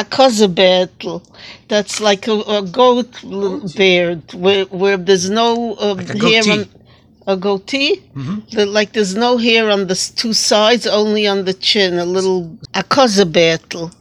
a cuzzabeetle. That's like a, a goat beard where, where there's no uh, Like hair goatee. on a goatee. Mhm. Like there's no hair on the two sides, only on the chin. A little a cuzzabeetle.